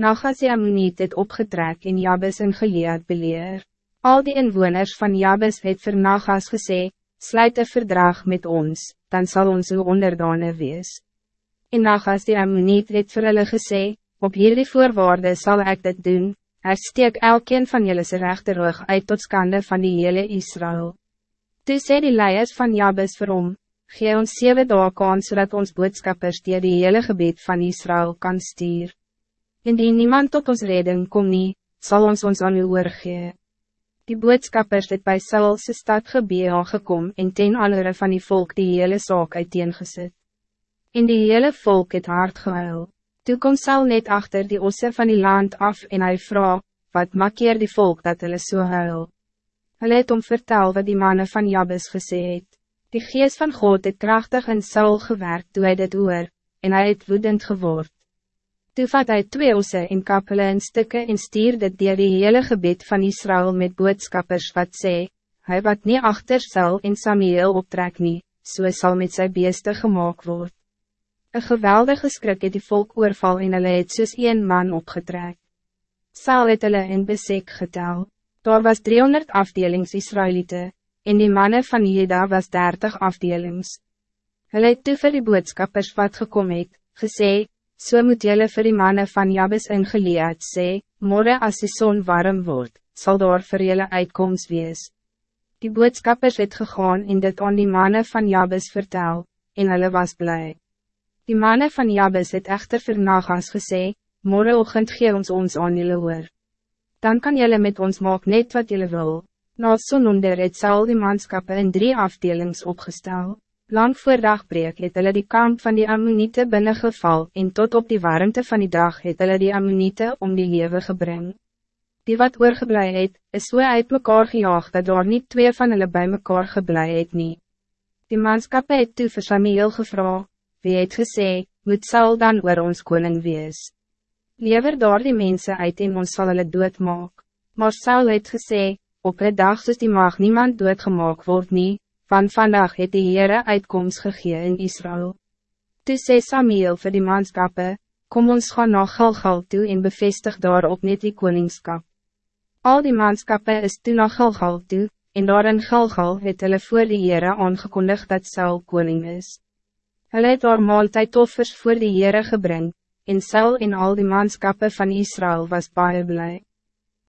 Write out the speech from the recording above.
Nagas die Ammoniet het opgetrek en Jabes in Gilead beleer. Al die inwoners van Jabes het vir Nagas gesê, sluit een verdrag met ons, dan zal ons uw onderdane wees. En Nagas die Ammoniet het vir hulle gesê, op hierdie voorwaarde zal ik dit doen, Hij steek elkeen van jullie zijn rechterrug uit tot skande van die hele Israël. Toe sê die leiers van Jabes vir hom, gee ons 7 dagen kans zodat ons boodskappers die die hele gebied van Israël kan stuur. Indien niemand tot ons redding kom nie, sal ons ons aan u oorgee. Die boodskappers het by Saulse stad gebee aangekom en ten andere van die volk die hele saak uiteengesit. En die hele volk het hard gehuil. Toe kom Saul net achter die osse van die land af en hij vraag, wat makkeer die volk dat hulle so huil? Hulle het om vertel wat die mannen van Jabes gesê het. Die geest van God het krachtig in Saul gewerkt toe hy dit oor, en hij het woedend geword. Toe vat hy twee osse en kap hulle in stukke en stuur dit dier die hele gebied van Israël met boodskappers wat sê, hij wat niet achter Saul en Samuel optrek nie, so sal met sy beeste gemaakt word. Een geweldige skrik het die volk oorval en hulle het soos een man opgetrek. Saal het hulle in besek getel. Daar was 300 afdelings Israëlieten, en die mannen van Jeda was 30 afdelings. Hulle het toe vir die boodskappers wat gekom het, gesê, so moet julle vir die mannen van Jabes ingeleid sê, morgen as die zon warm wordt, zal daar vir julle uitkomst wees. Die boodskappers het gegaan en dit aan die mannen van Jabes vertel, en hulle was blij. Die mannen van Jabes het echter vir Nagas gesê, morgenochtend gee ons ons aan julle hoor. Dan kan jullie met ons maak net wat jullie wil. Na sononder het Saul die manskappe in drie afdelings opgestel. Lang voor dagbreek het hulle die kamp van die Ammonite binnengeval en tot op die warmte van die dag het hulle die Ammonite om die lewe gebring. Die wat oorgeblij het, is so uit mekaar gejaagd dat daar niet twee van hulle bij mekaar geblij het nie. Die manskappe het toe vir Samuel gevraagd, wie het gesê, moet Saul dan oor ons koning wees. Lever daar die mense uit en ons sal hulle doodmaak. Maar Saul het gesê, op een dag soos die mag niemand doodgemaak word nie, van vandaag het die Heere uitkomst gegee in Israël. Toe sê Samuel vir die manskappe, kom ons gaan na Gilgal toe en bevestig daarop net die koningskap. Al die manskappe is toe na Gilgal toe, en daar in Gilgal het hulle voor die Heere aangekondigd dat Saul koning is. Hulle het daar maaltijdoffers voor die Heere gebring, en Saul en al die manskappe van Israël was baie blij.